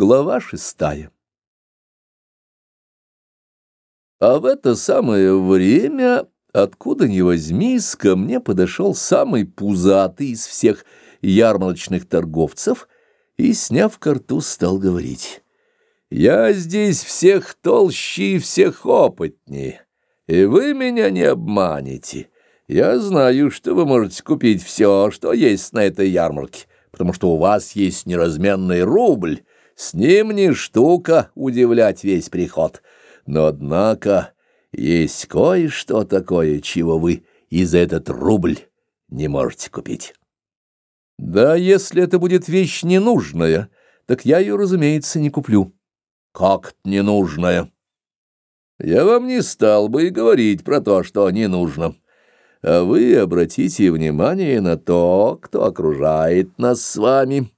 Глава шестая. А в это самое время, откуда ни возьмись, ко мне подошел самый пузатый из всех ярмарочных торговцев и, сняв карту, стал говорить. «Я здесь всех толще и всех опытнее, и вы меня не обманете. Я знаю, что вы можете купить все, что есть на этой ярмарке, потому что у вас есть неразменный рубль». С ним не штука удивлять весь приход. Но, однако, есть кое-что такое, чего вы и за этот рубль не можете купить. Да, если это будет вещь ненужная, так я ее, разумеется, не куплю. Как ненужная? Я вам не стал бы и говорить про то, что не нужно. А вы обратите внимание на то, кто окружает нас с вами»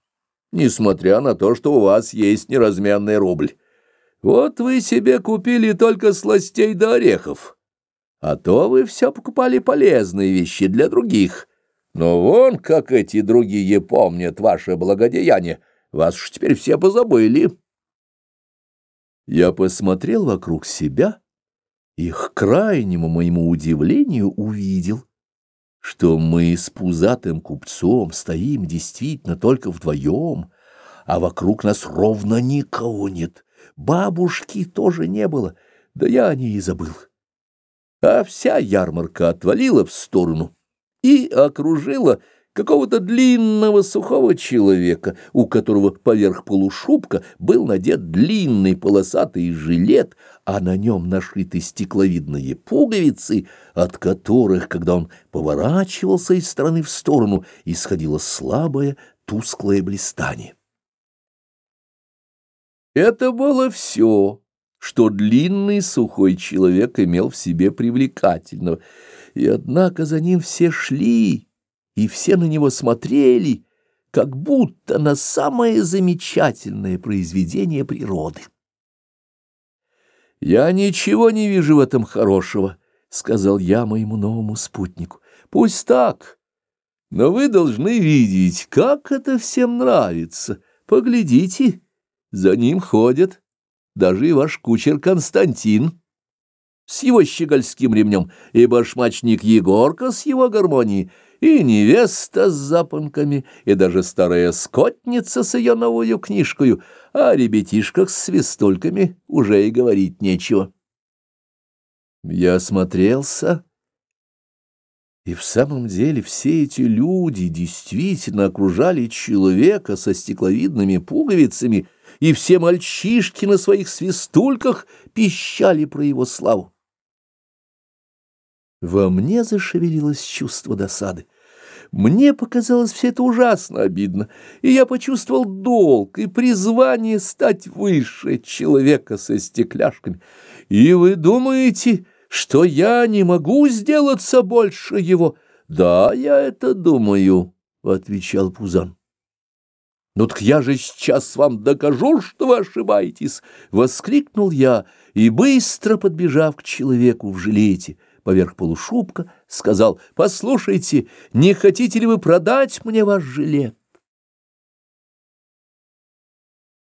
несмотря на то, что у вас есть неразменный рубль. Вот вы себе купили только сластей да орехов, а то вы все покупали полезные вещи для других. Но вон как эти другие помнят ваше благодеяние, вас уж теперь все позабыли. Я посмотрел вокруг себя и к крайнему моему удивлению увидел, что мы с пузатым купцом стоим действительно только вдвоем, а вокруг нас ровно никого нет. Бабушки тоже не было, да я о ней и забыл. А вся ярмарка отвалила в сторону и окружила какого-то длинного сухого человека, у которого поверх полушубка был надет длинный полосатый жилет, а на нем нашиты стекловидные пуговицы, от которых, когда он поворачивался из стороны в сторону, исходило слабое тусклое блистание. Это было все, что длинный сухой человек имел в себе привлекательного, и однако за ним все шли, и все на него смотрели, как будто на самое замечательное произведение природы. «Я ничего не вижу в этом хорошего», — сказал я моему новому спутнику. «Пусть так, но вы должны видеть, как это всем нравится. Поглядите, за ним ходят даже и ваш кучер Константин» с его щегольским ремнем, и башмачник Егорка с его гармонией, и невеста с запонками, и даже старая скотница с ее новую книжкою, а о ребятишках с свистульками уже и говорить нечего. Я осмотрелся, и в самом деле все эти люди действительно окружали человека со стекловидными пуговицами, и все мальчишки на своих свистульках пищали про его славу. Во мне зашевелилось чувство досады. Мне показалось все это ужасно обидно, и я почувствовал долг и призвание стать выше человека со стекляшками. И вы думаете, что я не могу сделаться больше его? Да, я это думаю, — отвечал Пузан. «Ну так я же сейчас вам докажу, что вы ошибаетесь!» — воскликнул я, и, быстро подбежав к человеку в жилете, — поверх полушубка, сказал, «Послушайте, не хотите ли вы продать мне ваш жилет?»